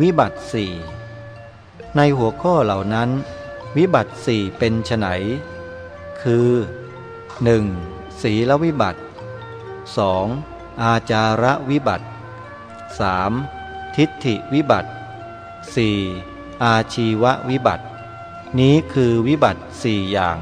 วิบัติสี่ในหัวข้อเหล่านั้น วิบัติสี่เป็นไนคือ 1. ศีลวิบัติ 2. อาจาระวิบัติ 3. ทิฏฐิวิบัติ 4. อาชีววิบัติ นี้คือวิบัติสี่อย่าง